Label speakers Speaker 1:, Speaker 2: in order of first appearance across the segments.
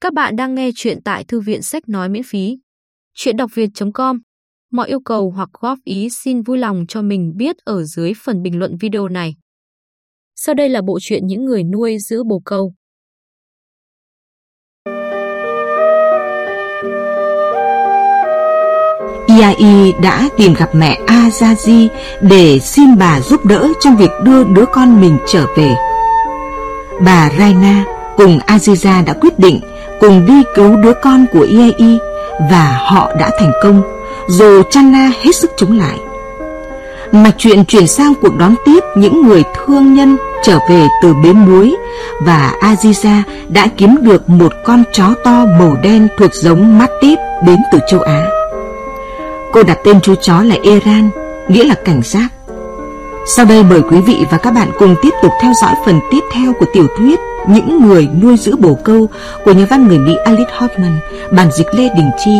Speaker 1: Các bạn đang nghe chuyện tại thư viện sách nói miễn phí. Chuyện đọc việt.com Mọi yêu cầu hoặc góp ý xin vui lòng cho mình biết ở dưới phần bình luận video này. Sau đây là bộ truyện những người nuôi giữ bồ câu.
Speaker 2: Iai đã tìm gặp mẹ Azazi để xin bà giúp đỡ trong việc đưa đứa con mình trở về. Bà Raina cùng Aziza đã quyết định cùng đi cứu đứa con của Iai và họ đã thành công, dù Channa hết sức chống lại. Mạch chuyện chuyển sang cuộc đón tiếp những người thương nhân trở về từ bến muối và Aziza đã kiếm được một con chó to màu đen thuộc giống Mastiff đến từ châu Á. Cô đặt tên chú chó là Eran, nghĩa là cảnh giác. Sau đây mời quý vị và các bạn cùng tiếp tục theo dõi phần tiếp theo của tiểu thuyết Những người nuôi giữ bồ câu của nhà văn người Mỹ Alice Hoffman, bản dịch Lê Đình Chi.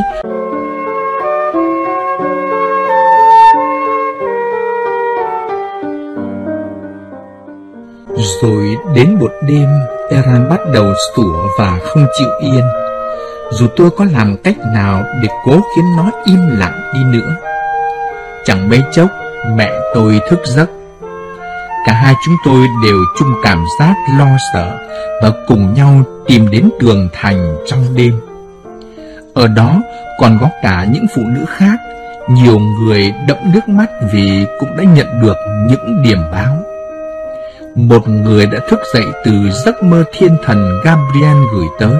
Speaker 3: Rồi đến một đêm, Eran bắt đầu sủa và không chịu yên. Dù tôi có làm cách nào để cố khiến nó im lặng đi nữa. Chẳng mấy chốc, mẹ tôi thức giấc Cả hai chúng tôi đều chung cảm giác lo sợ và cùng nhau tìm đến tường thành trong đêm. Ở đó còn có cả những phụ nữ khác, nhiều người đẫm nước mắt vì cũng đã nhận được những điểm báo. Một người đã thức dậy từ giấc mơ thiên thần Gabriel gửi tới.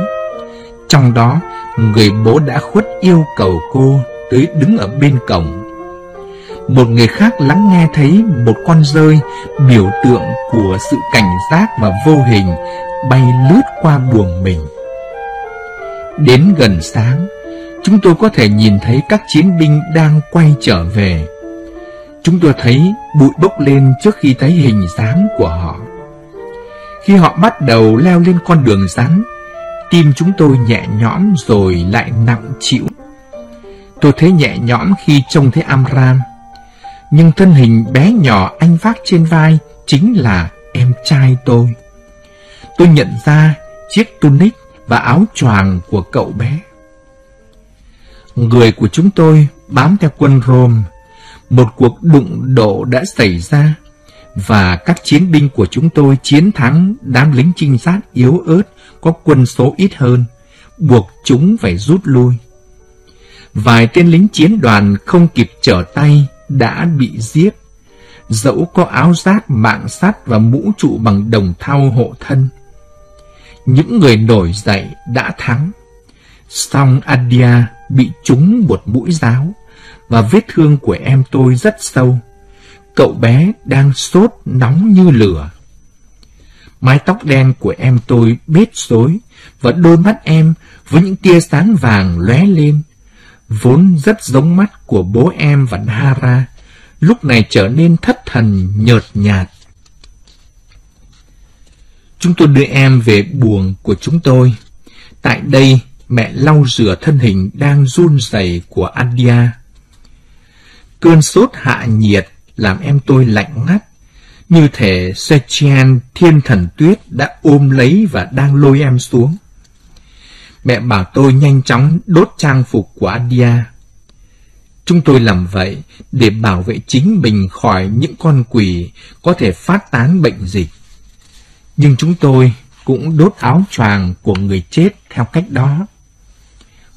Speaker 3: Trong đó, người bố đã khuất yêu cầu cô tới đứng ở bên cổng một người khác lắng nghe thấy một con rơi biểu tượng của sự cảnh giác và vô hình bay lướt qua buồng mình. Đến gần sáng, chúng tôi có thể nhìn thấy các chiến binh đang quay trở về. Chúng tôi thấy bụi bốc lên trước khi thấy hình dáng của họ. Khi họ bắt đầu leo lên con đường rắn, tim chúng tôi nhẹ nhõm rồi lại nặng chịu. Tôi thấy nhẹ nhõm khi trông thấy Amram nhưng thân hình bé nhỏ anh vác trên vai chính là em trai tôi. Tôi nhận ra chiếc tunic và áo choàng của cậu bé. Người của chúng tôi bám theo quân Rome. Một cuộc đụng độ đã xảy ra và các chiến binh của chúng tôi chiến thắng đám lính trinh sát yếu ớt có quân số ít hơn, buộc chúng phải rút lui. Vài tên lính chiến đoàn không kịp trở tay đã bị giết, dẫu có áo giáp, mạng sắt và mũ trụ bằng đồng thau hộ thân. Những người nổi dậy đã thắng, song Adia bị trúng một mũi giáo và vết thương của em tôi rất sâu. Cậu bé đang sốt nóng như lửa. Mái tóc đen của em tôi bết rối và đôi mắt em với những tia sáng vàng lóe lên vốn rất giống mắt của bố em và Nara, lúc này trở nên thất thần nhợt nhạt. Chúng tôi đưa em về buồng của chúng tôi. Tại đây, mẹ lau rửa thân hình đang run rẩy của Adia. Cơn sốt hạ nhiệt làm em tôi lạnh ngắt, như thể Sechian thiên thần tuyết đã ôm lấy và đang lôi em xuống. Mẹ bảo tôi nhanh chóng đốt trang phục của Adia. Chúng tôi làm vậy để bảo vệ chính mình khỏi những con quỷ có thể phát tán bệnh dịch. Nhưng chúng tôi cũng đốt áo choàng của người chết theo cách đó.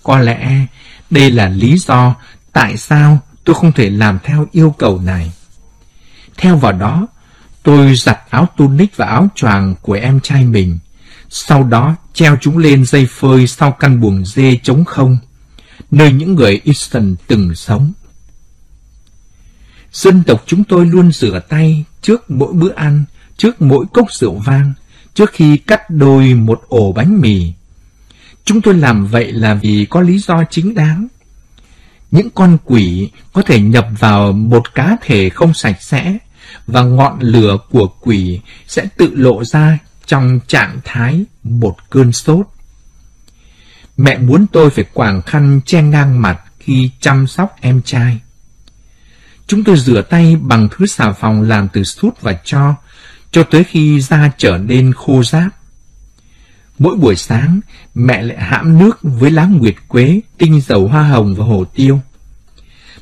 Speaker 3: Có lẽ đây là lý do tại sao tôi không thể làm theo yêu cầu này. Theo vào đó, tôi giặt áo tunic và áo choàng của em trai mình sau đó treo chúng lên dây phơi sau căn buồng dê trống không, nơi những người Easton từng sống. Dân tộc chúng tôi luôn rửa tay trước mỗi bữa ăn, trước mỗi cốc rượu vang, trước khi cắt đôi một ổ bánh mì. Chúng tôi làm vậy là vì có lý do chính đáng. Những con quỷ có thể nhập vào một cá thể không sạch sẽ, và ngọn lửa của quỷ sẽ tự lộ ra trong trạng thái một cơn sốt. Mẹ muốn tôi phải quàng khăn che ngang mặt khi chăm sóc em trai. Chúng tôi rửa tay bằng thứ xà phòng làm từ sút và cho, cho tới khi da trở nên khô ráp. Mỗi buổi sáng, mẹ lại hãm nước với lá nguyệt quế, tinh dầu hoa hồng và hồ tiêu.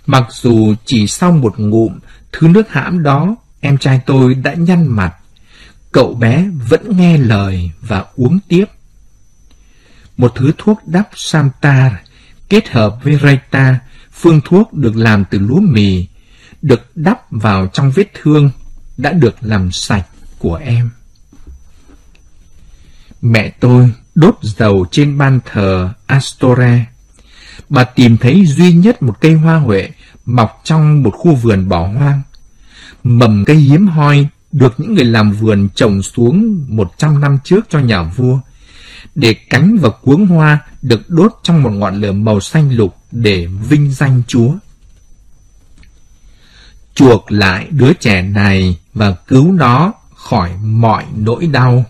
Speaker 3: Mặc dù chỉ sau một ngụm, thứ nước hãm đó, em trai tôi đã nhăn mặt. Cậu bé vẫn nghe lời và uống tiếp. Một thứ thuốc đắp Samtar kết hợp với raita phương thuốc được làm từ lúa mì, được đắp vào trong vết thương đã được làm sạch của em. Mẹ tôi đốt dầu trên ban thờ Astore. Bà tìm thấy duy nhất một cây hoa huệ mọc trong một khu vườn bỏ hoang. Mầm cây hiếm hoi được những người làm vườn trồng xuống 100 năm trước cho nhà vua, để cánh và cuống hoa được đốt trong một ngọn lửa màu xanh lục để vinh danh Chúa. Chuộc lại đứa trẻ này và cứu nó khỏi mọi nỗi đau.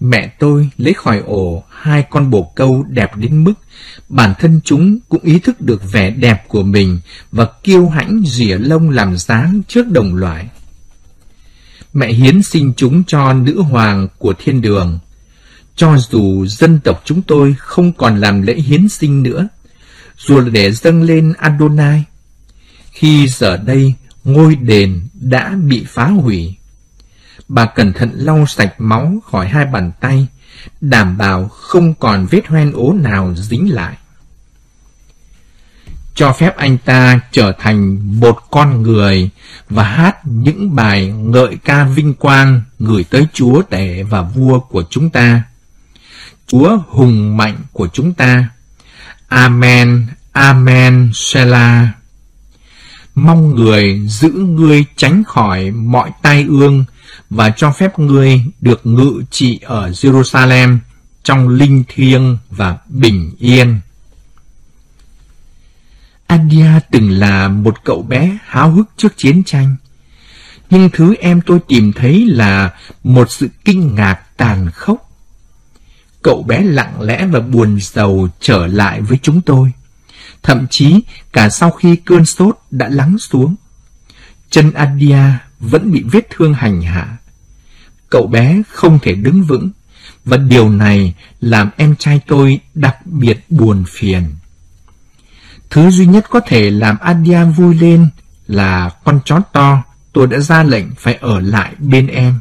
Speaker 3: Mẹ tôi lấy khỏi ổ hai con bồ câu đẹp đến mức bản thân chúng cũng ý thức được vẻ đẹp của mình và kiêu hãnh rỉa lông làm dáng trước đồng loại. Mẹ hiến sinh chúng cho nữ hoàng của thiên đường. Cho dù dân tộc chúng tôi không còn làm lễ hiến sinh nữa, dù là để dâng lên Adonai, khi giờ đây ngôi đền đã bị phá hủy bà cẩn thận lau sạch máu khỏi hai bàn tay, đảm bảo không còn vết hoen ố nào dính lại. Cho phép anh ta trở thành một con người và hát những bài ngợi ca vinh quang gửi tới Chúa Tể và vua của chúng ta. Chúa hùng mạnh của chúng ta. Amen, Amen, Selah mong người giữ ngươi tránh khỏi mọi tai ương và cho phép ngươi được ngự trị ở Jerusalem trong linh thiêng và bình yên. Adia từng là một cậu bé háo hức trước chiến tranh, nhưng thứ em tôi tìm thấy là một sự kinh ngạc tàn khốc. Cậu bé lặng lẽ và buồn giàu trở lại với chúng tôi thậm chí cả sau khi cơn sốt đã lắng xuống. Chân Adia vẫn bị vết thương hành hạ. Cậu bé không thể đứng vững, và điều này làm em trai tôi đặc biệt buồn phiền. Thứ duy nhất có thể làm Adia vui lên là con chó to tôi đã ra lệnh phải ở lại bên em.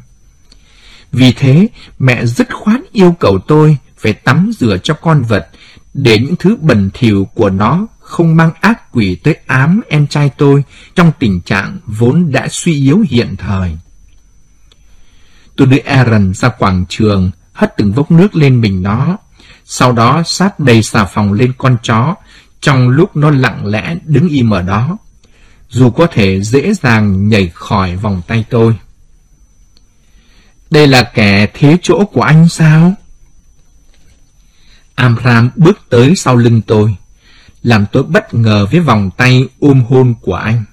Speaker 3: Vì thế, mẹ dứt khoát yêu cầu tôi phải tắm rửa cho con vật để những thứ bẩn thỉu của nó không mang ác quỷ tới ám em trai tôi trong tình trạng vốn đã suy yếu hiện thời. Tôi đưa Aaron ra quảng trường, hất từng vốc nước lên mình nó, sau đó sát đầy xà phòng lên con chó, trong lúc nó lặng lẽ đứng im ở đó, dù có thể dễ dàng nhảy khỏi vòng tay tôi. Đây là kẻ thế chỗ của anh sao? Amram bước tới sau lưng tôi, làm tôi bất ngờ với vòng tay ôm hôn của anh.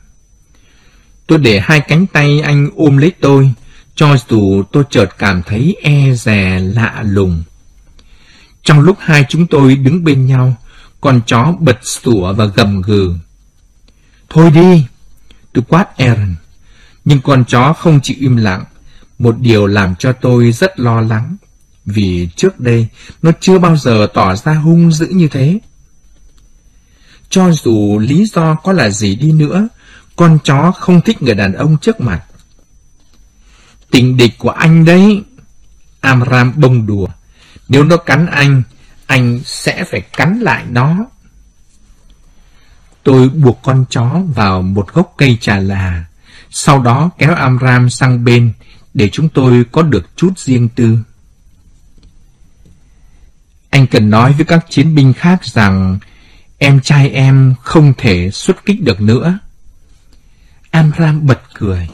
Speaker 3: Tôi để hai cánh tay anh ôm lấy tôi, cho dù tôi chợt cảm thấy e dè lạ lùng. Trong lúc hai chúng tôi đứng bên nhau, con chó bật sủa và gầm gừ. Thôi đi! Tôi quát Aaron. Nhưng con chó không chịu im lặng, một điều làm cho tôi rất lo lắng vì trước đây nó chưa bao giờ tỏ ra hung dữ như thế. Cho dù lý do có là gì đi nữa, con chó không thích người đàn ông trước mặt. Tình địch của anh đấy. Amram bông đùa. Nếu nó cắn anh, anh sẽ phải cắn lại nó. Tôi buộc con chó vào một gốc cây trà là, sau đó kéo Amram sang bên để chúng tôi có được chút riêng tư. Anh cần nói với các chiến binh khác rằng em trai em không thể xuất kích được nữa. Amram bật cười.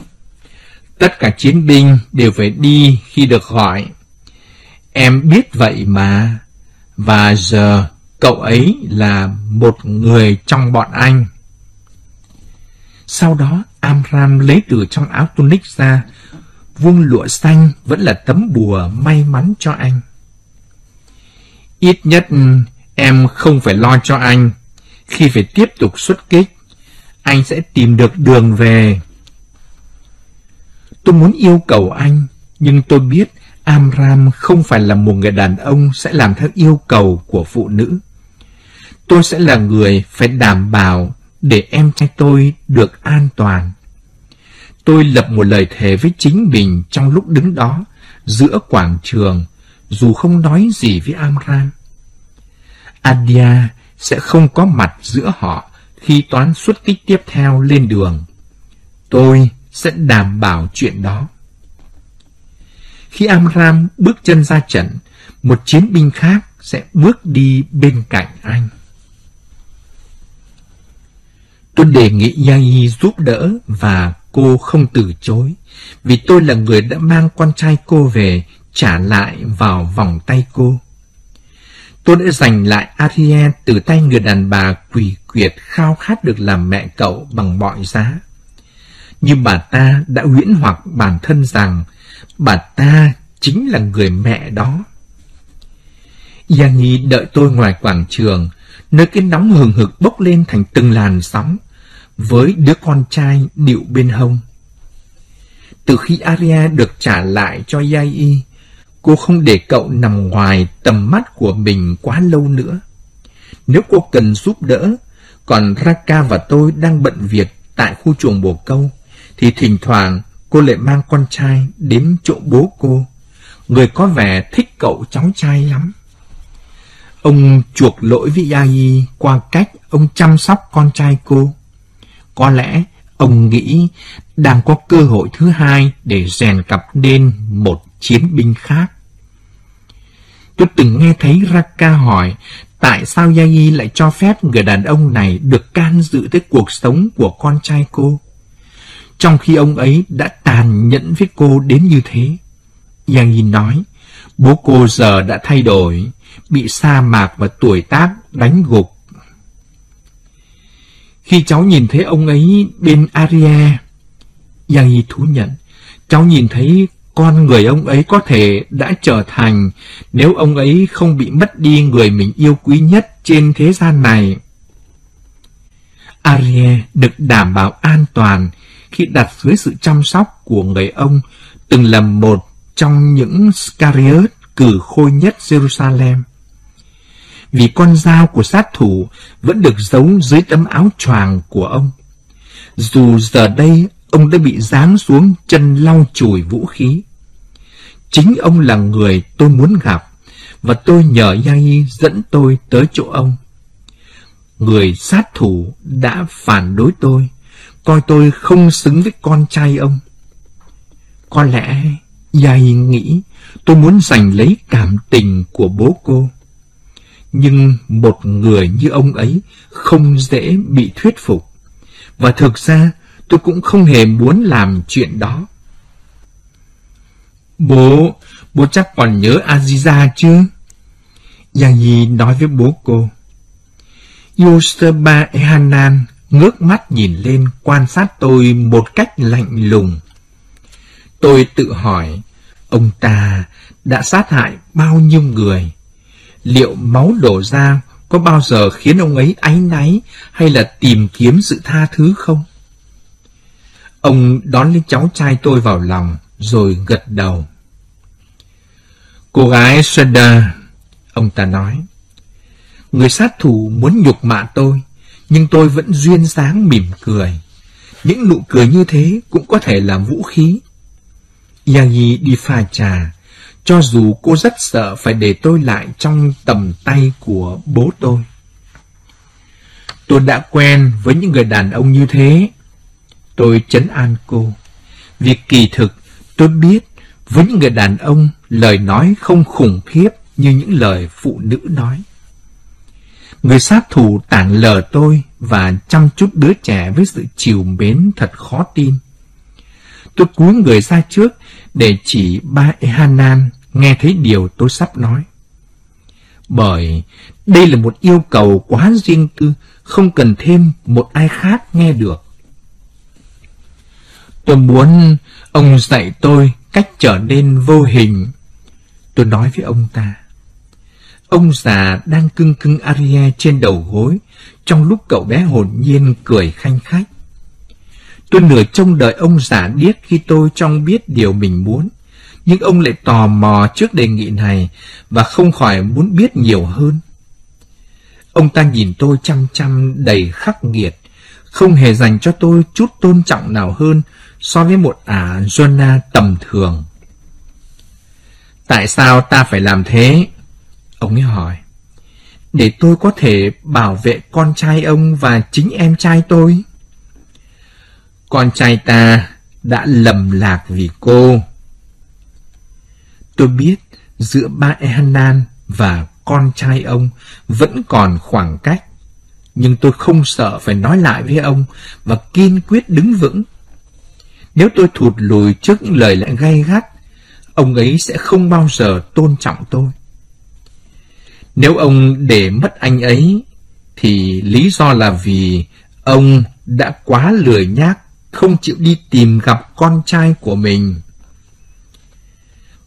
Speaker 3: Tất cả chiến binh đều phải đi khi được gọi. Em biết vậy mà. Và giờ cậu ấy là một người trong bọn anh. Sau đó Amram lấy từ trong áo tunic ra, vuông lụa xanh vẫn là tấm bùa may mắn cho anh. Ít nhất em không phải lo cho anh. Khi phải tiếp tục xuất kích, anh sẽ tìm được đường về. Tôi muốn yêu cầu anh, nhưng tôi biết Amram không phải là một người đàn ông sẽ làm theo yêu cầu của phụ nữ. Tôi sẽ là người phải đảm bảo để em trai tôi được an toàn. Tôi lập một lời thề với chính mình trong lúc đứng đó, giữa quảng trường, dù không nói gì với Amram. Adia sẽ không có mặt giữa họ khi toán xuất kích tiếp theo lên đường. Tôi sẽ đảm bảo chuyện đó. Khi Amram bước chân ra trận, một chiến binh khác sẽ bước đi bên cạnh anh. Tôi đề nghị Yai giúp đỡ và cô không từ chối, vì tôi là người đã mang con trai cô về trả lại vào vòng tay cô. Tôi đã giành lại Ariel từ tay người đàn bà quỷ quyệt khao khát được làm mẹ cậu bằng mọi giá. Nhưng bà ta đã huyễn hoặc bản thân rằng bà ta chính là người mẹ đó. Yanni đợi tôi ngoài quảng trường, nơi cái nóng hừng hực bốc lên thành từng làn sóng, với đứa con trai điệu bên hông. Từ khi Aria được trả lại cho Yai, cô không để cậu nằm ngoài tầm mắt của mình quá lâu nữa. Nếu cô cần giúp đỡ, còn Raka và tôi đang bận việc tại khu chuồng bồ câu, thì thỉnh thoảng cô lại mang con trai đến chỗ bố cô. Người có vẻ thích cậu cháu trai lắm. Ông chuộc lỗi với Yai qua cách ông chăm sóc con trai cô. Có lẽ ông nghĩ đang có cơ hội thứ hai để rèn cặp nên một chiến binh khác. Tôi từng nghe thấy Raka hỏi tại sao Yai lại cho phép người đàn ông này được can dự tới cuộc sống của con trai cô. Trong khi ông ấy đã tàn nhẫn với cô đến như thế. Yai nói, bố cô giờ đã thay đổi, bị sa mạc và tuổi tác đánh gục khi cháu nhìn thấy ông ấy bên Aria, Giang Yi thú nhận, cháu nhìn thấy con người ông ấy có thể đã trở thành nếu ông ấy không bị mất đi người mình yêu quý nhất trên thế gian này. Arie được đảm bảo an toàn khi đặt dưới sự chăm sóc của người ông từng là một trong những Scariot cử khôi nhất Jerusalem vì con dao của sát thủ vẫn được giấu dưới tấm áo choàng của ông. Dù giờ đây ông đã bị giáng xuống chân lau chùi vũ khí. Chính ông là người tôi muốn gặp, và tôi nhờ Yai dẫn tôi tới chỗ ông. Người sát thủ đã phản đối tôi, coi tôi không xứng với con trai ông. Có lẽ giai nghĩ tôi muốn giành lấy cảm tình của bố cô. Nhưng một người như ông ấy không dễ bị thuyết phục. Và thực ra tôi cũng không hề muốn làm chuyện đó. Bố, bố chắc còn nhớ Aziza chứ? Yagi nói với bố cô. Yosterba Ehanan ngước mắt nhìn lên quan sát tôi một cách lạnh lùng. Tôi tự hỏi, ông ta đã sát hại bao nhiêu người? liệu máu đổ ra có bao giờ khiến ông ấy áy náy hay là tìm kiếm sự tha thứ không? Ông đón lấy cháu trai tôi vào lòng, rồi gật đầu. Cô gái Sada, ông ta nói, người sát thủ muốn nhục mạ tôi, nhưng tôi vẫn duyên dáng mỉm cười. Những nụ cười như thế cũng có thể là vũ khí. Yagi đi pha trà, cho dù cô rất sợ phải để tôi lại trong tầm tay của bố tôi. Tôi đã quen với những người đàn ông như thế. Tôi chấn an cô. Việc kỳ thực, tôi biết với những người đàn ông lời nói không khủng khiếp như những lời phụ nữ nói. Người sát thủ tản lờ tôi và chăm chút đứa trẻ với sự chiều mến thật khó tin. Tôi cúi người ra trước để chỉ ba Ehanan nghe thấy điều tôi sắp nói. Bởi đây là một yêu cầu quá riêng tư, không cần thêm một ai khác nghe được. Tôi muốn ông dạy tôi cách trở nên vô hình. Tôi nói với ông ta. Ông già đang cưng cưng Aria trên đầu gối, trong lúc cậu bé hồn nhiên cười khanh khách. Tôi nửa trông đợi ông già điếc khi tôi trong biết điều mình muốn, nhưng ông lại tò mò trước đề nghị này và không khỏi muốn biết nhiều hơn. Ông ta nhìn tôi chăm chăm đầy khắc nghiệt, không hề dành cho tôi chút tôn trọng nào hơn so với một ả Jonah tầm thường. Tại sao ta phải làm thế? Ông ấy hỏi. Để tôi có thể bảo vệ con trai ông và chính em trai tôi. Con trai ta đã lầm lạc vì cô. Tôi biết giữa ba Ehanan và con trai ông vẫn còn khoảng cách. Nhưng tôi không sợ phải nói lại với ông và kiên quyết đứng vững. Nếu tôi thụt lùi trước những lời lẽ gay gắt, ông ấy sẽ không bao giờ tôn trọng tôi. Nếu ông để mất anh ấy, thì lý do là vì ông đã quá lười nhác, không chịu đi tìm gặp con trai của mình.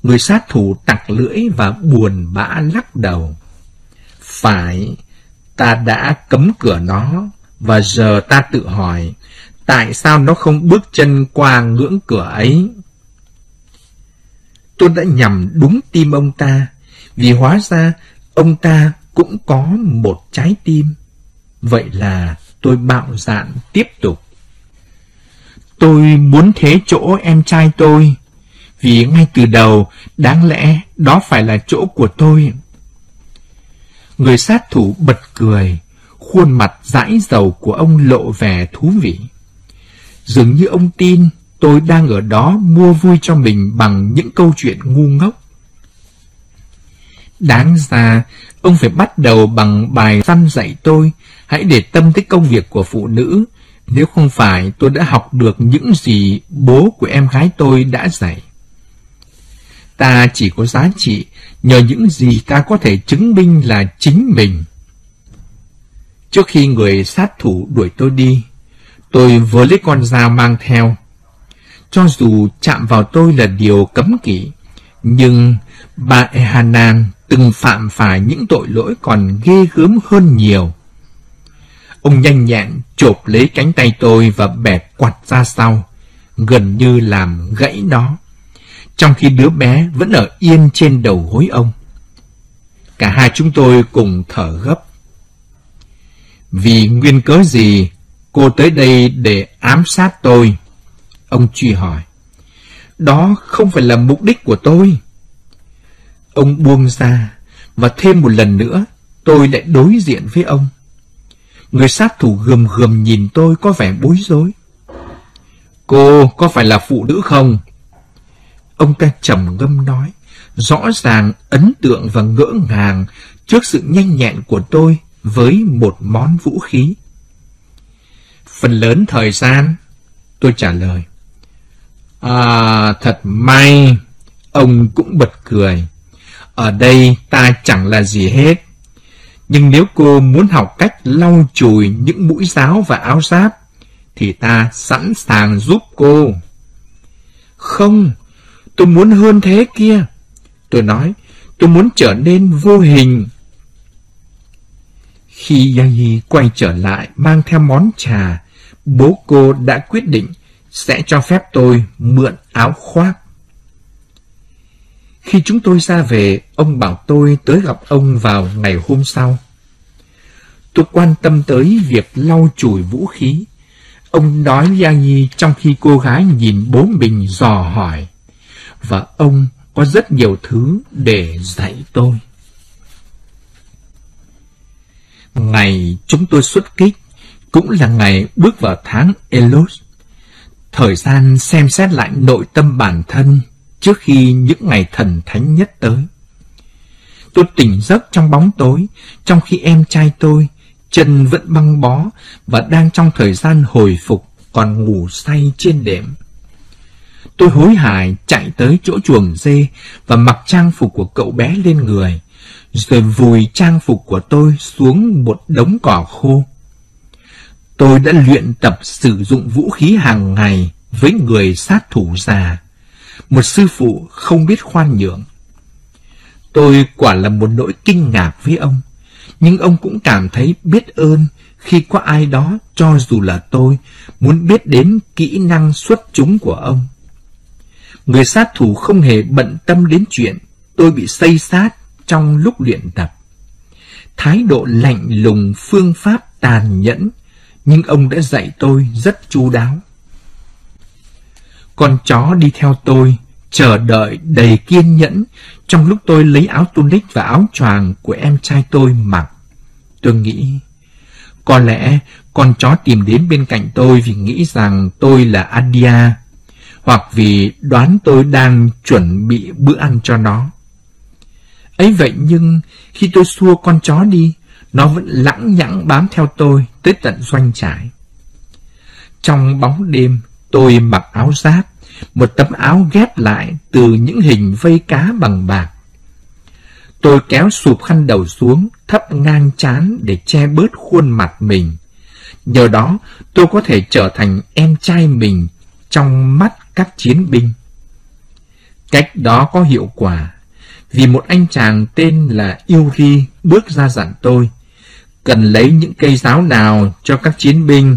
Speaker 3: Người sát thủ tặc lưỡi và buồn bã lắc đầu. Phải, ta đã cấm cửa nó, và giờ ta tự hỏi, tại sao nó không bước chân qua ngưỡng cửa ấy? Tôi đã nhầm đúng tim ông ta, vì hóa ra ông ta cũng có một trái tim. Vậy là tôi bạo dạn tiếp tục. Tôi muốn thế chỗ em trai tôi, vì ngay từ đầu đáng lẽ đó phải là chỗ của tôi. Người sát thủ bật cười, khuôn mặt dãi dầu của ông lộ vẻ thú vị. Dường như ông tin tôi đang ở đó mua vui cho mình bằng những câu chuyện ngu ngốc. Đáng ra, ông phải bắt đầu bằng bài săn dạy tôi, hãy để tâm tới công việc của phụ nữ, nếu không phải tôi đã học được những gì bố của em gái tôi đã dạy. Ta chỉ có giá trị nhờ những gì ta có thể chứng minh là chính mình. Trước khi người sát thủ đuổi tôi đi, tôi vừa lấy con dao mang theo. Cho dù chạm vào tôi là điều cấm kỵ, nhưng bà Ehanan từng phạm phải những tội lỗi còn ghê gớm hơn nhiều. Ông nhanh nhẹn chộp lấy cánh tay tôi và bẹp quạt ra sau, gần như làm gãy nó, trong khi đứa bé vẫn ở yên trên đầu gối ông. Cả hai chúng tôi cùng thở gấp. Vì nguyên cớ gì cô tới đây để ám sát tôi? Ông truy hỏi. Đó không phải là mục đích của tôi. Ông buông ra, và thêm một lần nữa, tôi lại đối diện với ông. Người sát thủ gườm gườm nhìn tôi có vẻ bối rối. Cô có phải là phụ nữ không? Ông ta trầm ngâm nói, rõ ràng ấn tượng và ngỡ ngàng trước sự nhanh nhẹn của tôi với một món vũ khí. Phần lớn thời gian, tôi trả lời. À, thật may, ông cũng bật cười. Ở đây ta chẳng là gì hết. Nhưng nếu cô muốn học cách lau chùi những mũi giáo và áo giáp, thì ta sẵn sàng giúp cô. Không, tôi muốn hơn thế kia. Tôi nói, tôi muốn trở nên vô hình. Khi Yahi quay trở lại mang theo món trà, bố cô đã quyết định sẽ cho phép tôi mượn áo khoác. Khi chúng tôi ra về, ông bảo tôi tới gặp ông vào ngày hôm sau. Tôi quan tâm tới việc lau chùi vũ khí. Ông nói với Giang Nhi trong khi cô gái nhìn bố mình dò hỏi. Và ông có rất nhiều thứ để dạy tôi. Ngày chúng tôi xuất kích cũng là ngày bước vào tháng Elos. Thời gian xem xét lại nội tâm bản thân trước khi những ngày thần thánh nhất tới. Tôi tỉnh giấc trong bóng tối, trong khi em trai tôi, chân vẫn băng bó và đang trong thời gian hồi phục còn ngủ say trên đệm. Tôi hối hại chạy tới chỗ chuồng dê và mặc trang phục của cậu bé lên người, rồi vùi trang phục của tôi xuống một đống cỏ khô. Tôi đã luyện tập sử dụng vũ khí hàng ngày với người sát thủ già một sư phụ không biết khoan nhượng. Tôi quả là một nỗi kinh ngạc với ông, nhưng ông cũng cảm thấy biết ơn khi có ai đó cho dù là tôi muốn biết đến kỹ năng xuất chúng của ông. Người sát thủ không hề bận tâm đến chuyện tôi bị xây sát trong lúc luyện tập. Thái độ lạnh lùng, phương pháp tàn nhẫn, nhưng ông đã dạy tôi rất chu đáo. Con chó đi theo tôi, chờ đợi đầy kiên nhẫn trong lúc tôi lấy áo tunic và áo choàng của em trai tôi mặc. Tôi nghĩ, có lẽ con chó tìm đến bên cạnh tôi vì nghĩ rằng tôi là Adia, hoặc vì đoán tôi đang chuẩn bị bữa ăn cho nó. ấy vậy nhưng khi tôi xua con chó đi, nó vẫn lẳng nhẳng bám theo tôi tới tận doanh trại. Trong bóng đêm, tôi mặc áo giáp, một tấm áo ghép lại từ những hình vây cá bằng bạc. Tôi kéo sụp khăn đầu xuống, thấp ngang chán để che bớt khuôn mặt mình. Nhờ đó, tôi có thể trở thành em trai mình trong mắt các chiến binh. Cách đó có hiệu quả, vì một anh chàng tên là Yuri bước ra dặn tôi, cần lấy những cây giáo nào cho các chiến binh.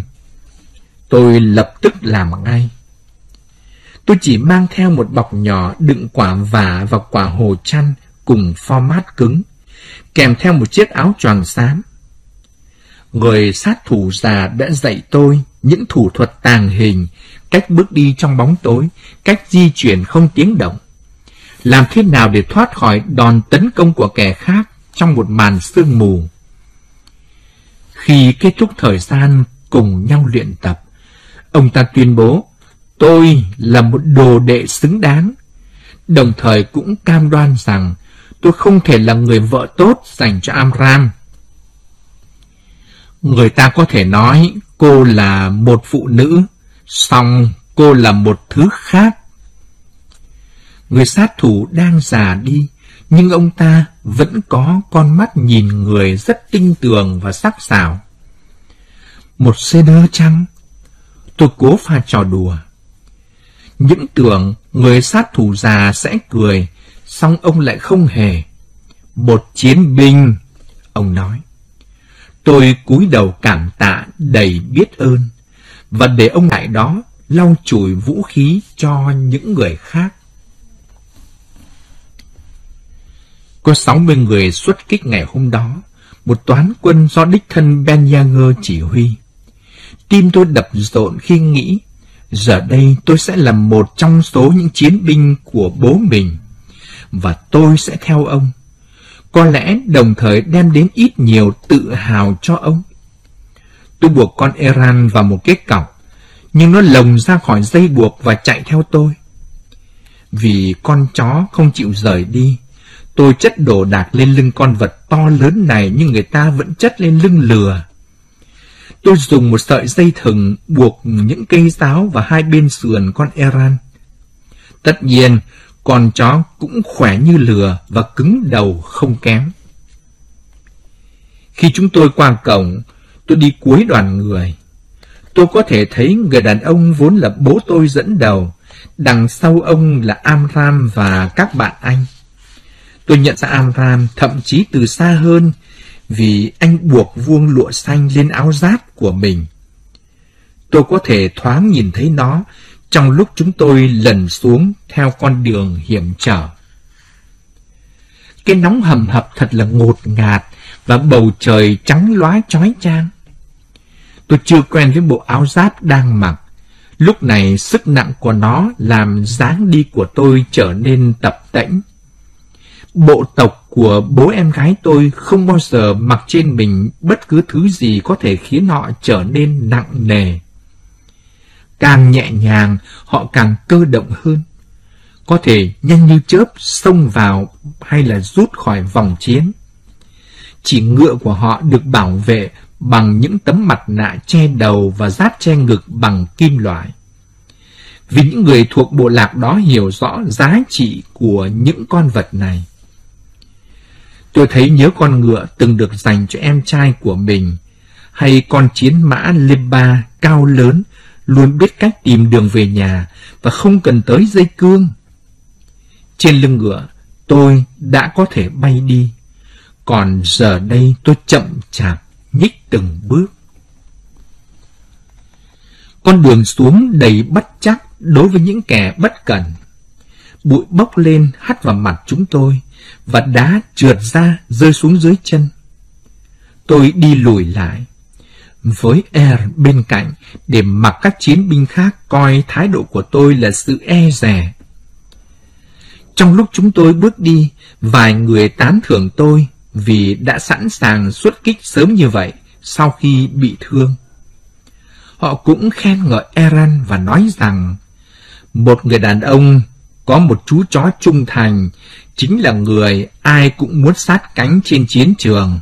Speaker 3: Tôi lập tức làm ngay. Tôi chỉ mang theo một bọc nhỏ đựng quả vả và quả hồ chăn cùng format cứng, kèm theo một chiếc áo choàng xám. Người sát thủ già đã dạy tôi những thủ thuật tàng hình, cách bước đi trong bóng tối, cách di chuyển không tiếng động. Làm thế nào để thoát khỏi đòn tấn công của kẻ khác trong một màn sương mù. Khi kết thúc thời gian cùng nhau luyện tập, ông ta tuyên bố tôi là một đồ đệ xứng đáng, đồng thời cũng cam đoan rằng tôi không thể là người vợ tốt dành cho Amram. Người ta có thể nói cô là một phụ nữ, song cô là một thứ khác. Người sát thủ đang già đi, nhưng ông ta vẫn có con mắt nhìn người rất tinh tường và sắc sảo. Một xe đơ chăng? Tôi cố pha trò đùa. Những tưởng người sát thủ già sẽ cười, song ông lại không hề. Một chiến binh, ông nói. Tôi cúi đầu cảm tạ đầy biết ơn, và để ông lại đó lau chùi vũ khí cho những người khác. Có 60 người xuất kích ngày hôm đó, một toán quân do đích thân Ben Yager chỉ huy. Tim tôi đập rộn khi nghĩ, giờ đây tôi sẽ là một trong số những chiến binh của bố mình, và tôi sẽ theo ông. Có lẽ đồng thời đem đến ít nhiều tự hào cho ông. Tôi buộc con Eran vào một cái cọc, nhưng nó lồng ra khỏi dây buộc và chạy theo tôi. Vì con chó không chịu rời đi, tôi chất đồ đạc lên lưng con vật to lớn này nhưng người ta vẫn chất lên lưng lừa. Tôi dùng một sợi dây thừng buộc những cây giáo và hai bên sườn con Eran. Tất nhiên, con chó cũng khỏe như lừa và cứng đầu không kém. Khi chúng tôi qua cổng, tôi đi cuối đoàn người. Tôi có thể thấy người đàn ông vốn là bố tôi dẫn đầu, đằng sau ông là Amram và các bạn anh. Tôi nhận ra Amram thậm chí từ xa hơn vì anh buộc vuông lụa xanh lên áo giáp của mình. Tôi có thể thoáng nhìn thấy nó trong lúc chúng tôi lần xuống theo con đường hiểm trở. Cái nóng hầm hập thật là ngột ngạt và bầu trời trắng lóa chói chang. Tôi chưa quen với bộ áo giáp đang mặc. Lúc này sức nặng của nó làm dáng đi của tôi trở nên tập tễnh. Bộ tộc của bố em gái tôi không bao giờ mặc trên mình bất cứ thứ gì có thể khiến họ trở nên nặng nề. Càng nhẹ nhàng, họ càng cơ động hơn. Có thể nhanh như chớp xông vào hay là rút khỏi vòng chiến. Chỉ ngựa của họ được bảo vệ bằng những tấm mặt nạ che đầu và giáp che ngực bằng kim loại. Vì những người thuộc bộ lạc đó hiểu rõ giá trị của những con vật này. Tôi thấy nhớ con ngựa từng được dành cho em trai của mình, hay con chiến mã Limba cao lớn, luôn biết cách tìm đường về nhà và không cần tới dây cương. Trên lưng ngựa, tôi đã có thể bay đi, còn giờ đây tôi chậm chạp nhích từng bước. Con đường xuống đầy bất chắc đối với những kẻ bất cẩn. bụi bốc lên hắt vào mặt chúng tôi, và đá trượt ra rơi xuống dưới chân. Tôi đi lùi lại, với Er bên cạnh để mặc các chiến binh khác coi thái độ của tôi là sự e rè. Trong lúc chúng tôi bước đi, vài người tán thưởng tôi vì đã sẵn sàng xuất kích sớm như vậy sau khi bị thương. Họ cũng khen ngợi Eran và nói rằng một người đàn ông có một chú chó trung thành chính là người ai cũng muốn sát cánh trên chiến trường.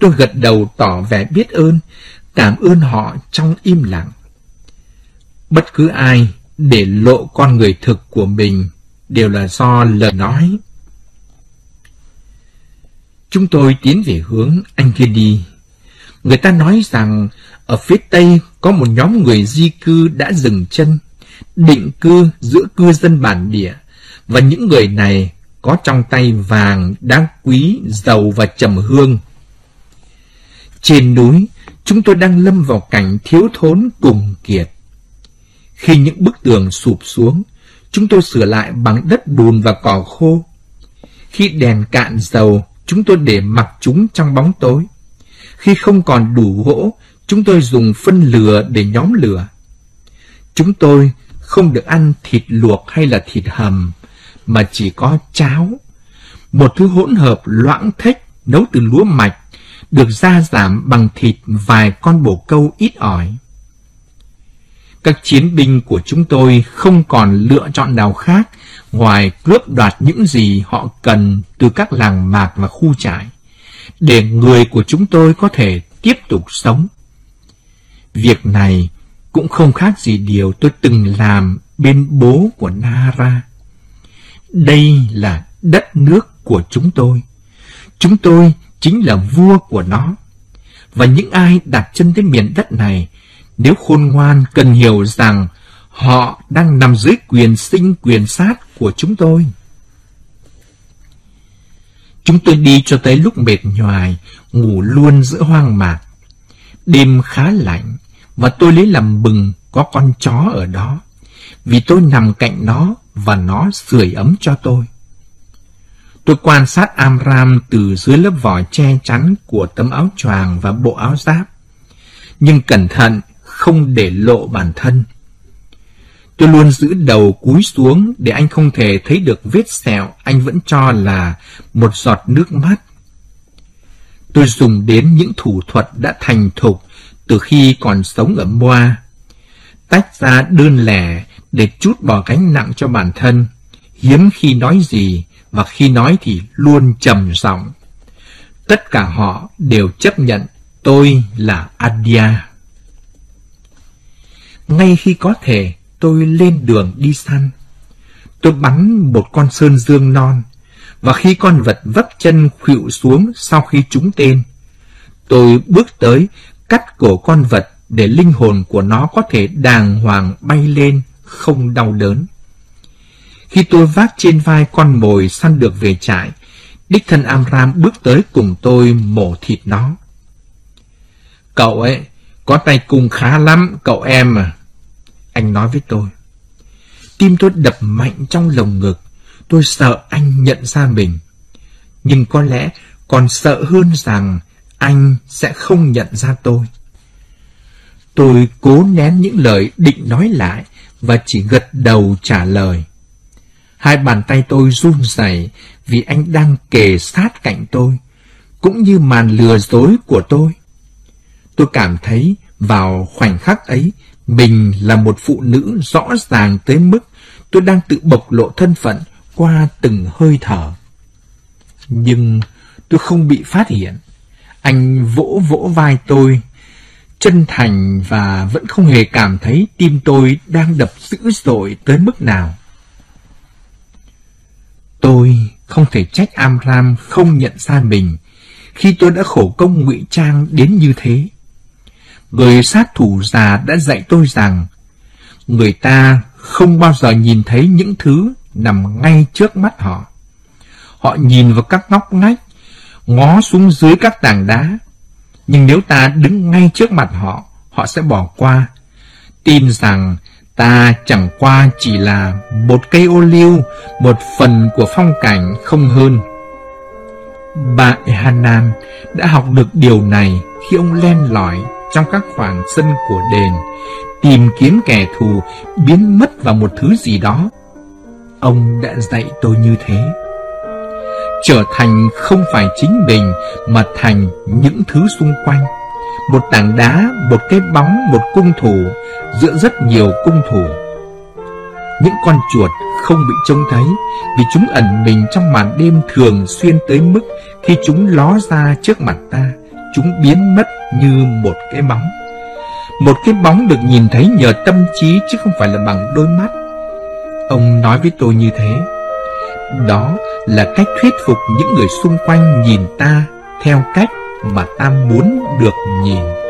Speaker 3: Tôi gật đầu tỏ vẻ biết ơn, cảm ơn họ trong im lặng. Bất cứ ai để lộ con người thực của mình đều là do lời nói. Chúng tôi tiến về hướng anh kia đi. Người ta nói rằng ở phía tây có một nhóm người di cư đã dừng chân, định cư giữa cư dân bản địa, và những người này có trong tay vàng, đá quý, dầu và trầm hương. Trên núi, chúng tôi đang lâm vào cảnh thiếu thốn cùng kiệt. Khi những bức tường sụp xuống, chúng tôi sửa lại bằng đất bùn và cỏ khô. Khi đèn cạn dầu, chúng tôi để mặc chúng trong bóng tối. Khi không còn đủ gỗ, chúng tôi dùng phân lửa để nhóm lửa. Chúng tôi không được ăn thịt luộc hay là thịt hầm, mà chỉ có cháo. Một thứ hỗn hợp loãng thách nấu từ lúa mạch, được gia giảm bằng thịt vài con bồ câu ít ỏi. Các chiến binh của chúng tôi không còn lựa chọn nào khác ngoài cướp đoạt những gì họ cần từ các làng mạc và khu trại, để người của chúng tôi có thể tiếp tục sống. Việc này cũng không khác gì điều tôi từng làm bên bố của Nara. Đây là đất nước của chúng tôi. Chúng tôi chính là vua của nó. Và những ai đặt chân tới miền đất này, nếu khôn ngoan cần hiểu rằng họ đang nằm dưới quyền sinh quyền sát của chúng tôi. Chúng tôi đi cho tới lúc mệt nhoài, ngủ luôn giữa hoang mạc. Đêm khá lạnh, và tôi lấy làm bừng có con chó ở đó, vì tôi nằm cạnh nó và nó sưởi ấm cho tôi. Tôi quan sát Amram từ dưới lớp vỏ che chắn của tấm áo choàng và bộ áo giáp, nhưng cẩn thận không để lộ bản thân. Tôi luôn giữ đầu cúi xuống để anh không thể thấy được vết sẹo anh vẫn cho là một giọt nước mắt. Tôi dùng đến những thủ thuật đã thành thục từ khi còn sống ở Moa. Tách ra đơn lẻ để chút bỏ gánh nặng cho bản thân, hiếm khi nói gì và khi nói thì luôn trầm giọng. Tất cả họ đều chấp nhận tôi là Adia. Ngay khi có thể, tôi lên đường đi săn. Tôi bắn một con sơn dương non, và khi con vật vấp chân khuỵu xuống sau khi trúng tên, tôi bước tới cắt cổ con vật để linh hồn của nó có thể đàng hoàng bay lên, không đau đớn. Khi tôi vác trên vai con mồi săn được về trại, đích thân Amram bước tới cùng tôi mổ thịt nó. Cậu ấy, có tay cung khá lắm, cậu em à. Anh nói với tôi. Tim tôi đập mạnh trong lồng ngực, tôi sợ anh nhận ra mình. Nhưng có lẽ còn sợ hơn rằng anh sẽ không nhận ra tôi. Tôi cố nén những lời định nói lại và chỉ gật đầu trả lời. Hai bàn tay tôi run rẩy vì anh đang kề sát cạnh tôi, cũng như màn lừa dối của tôi. Tôi cảm thấy vào khoảnh khắc ấy, mình là một phụ nữ rõ ràng tới mức tôi đang tự bộc lộ thân phận qua từng hơi thở. Nhưng tôi không bị phát hiện. Anh vỗ vỗ vai tôi, chân thành và vẫn không hề cảm thấy tim tôi đang đập dữ dội tới mức nào. Tôi không thể trách Amram không nhận ra mình khi tôi đã khổ công ngụy trang đến như thế. Người sát thủ già đã dạy tôi rằng người ta không bao giờ nhìn thấy những thứ nằm ngay trước mắt họ. Họ nhìn vào các ngóc ngách, ngó xuống dưới các tảng đá. Nhưng nếu ta đứng ngay trước mặt họ, họ sẽ bỏ qua, tin rằng Ta chẳng qua chỉ là một cây ô liu, một phần của phong cảnh không hơn. Bà Hanan đã học được điều này khi ông len lỏi trong các khoảng sân của đền, tìm kiếm kẻ thù biến mất vào một thứ gì đó. Ông đã dạy tôi như thế. Trở thành không phải chính mình mà thành những thứ xung quanh. Một tảng đá, một cái bóng, một cung thủ giữa rất nhiều cung thủ. Những con chuột không bị trông thấy vì chúng ẩn mình trong màn đêm thường xuyên tới mức khi chúng ló ra trước mặt ta, chúng biến mất như một cái bóng. Một cái bóng được nhìn thấy nhờ tâm trí chứ không phải là bằng đôi mắt. Ông nói với tôi như thế. Đó là cách thuyết phục những người xung quanh nhìn ta theo cách mà ta muốn được nhìn.